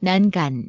난간.